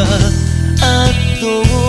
「あとは」